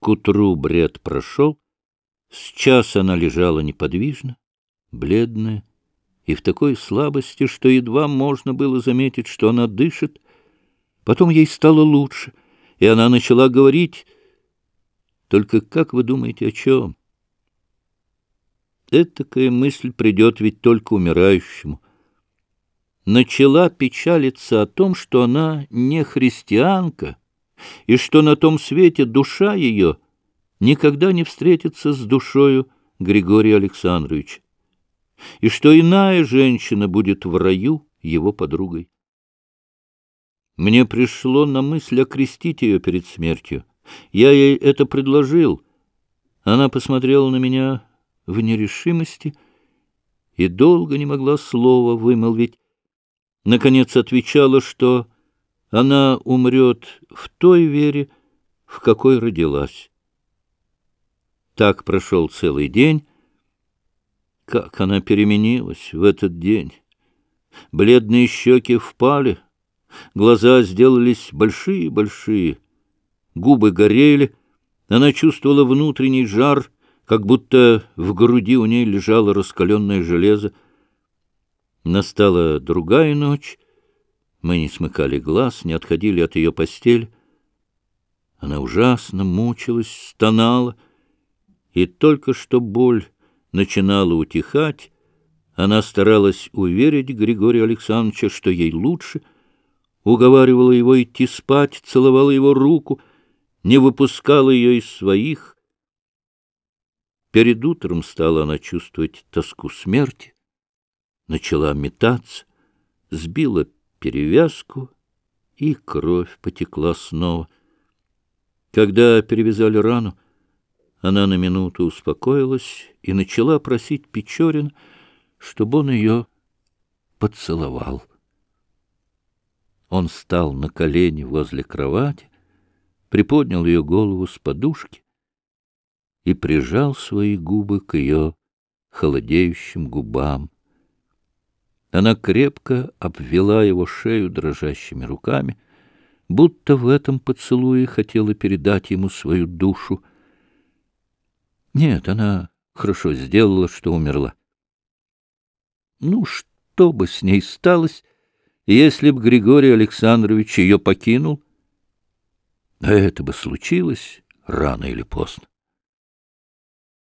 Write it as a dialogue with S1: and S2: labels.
S1: К утру бред прошел, с час она лежала неподвижно, бледная и в такой слабости, что едва можно было заметить, что она дышит. Потом ей стало лучше, и она начала говорить. Только как вы думаете, о чем? Этакая мысль придет ведь только умирающему. Начала печалиться о том, что она не христианка, и что на том свете душа ее никогда не встретится с душою Григория Александровича, и что иная женщина будет в раю его подругой. Мне пришло на мысль окрестить ее перед смертью. Я ей это предложил. Она посмотрела на меня в нерешимости и долго не могла слова вымолвить. Наконец отвечала, что она умрет в той вере, в какой родилась. Так прошел целый день. Как она переменилась в этот день! Бледные щеки впали, глаза сделались большие-большие, губы горели, она чувствовала внутренний жар, как будто в груди у ней лежало раскаленное железо. Настала другая ночь, мы не смыкали глаз, не отходили от ее постели. Она ужасно мучилась, стонала, и только что боль начинала утихать, она старалась уверить Григория Александровича, что ей лучше, уговаривала его идти спать, целовала его руку, не выпускала ее из своих. Перед утром стала она чувствовать тоску смерти, начала метаться, сбила перевязку, и кровь потекла снова. Когда перевязали рану, она на минуту успокоилась и начала просить Печорин, чтобы он ее поцеловал. Он стал на колени возле кровати, приподнял ее голову с подушки и прижал свои губы к ее холодеющим губам. Она крепко обвела его шею дрожащими руками, будто в этом поцелуе хотела передать ему свою душу. Нет, она хорошо сделала, что умерла. Ну, что бы с ней сталось, если б Григорий Александрович ее покинул? А это бы случилось рано или поздно.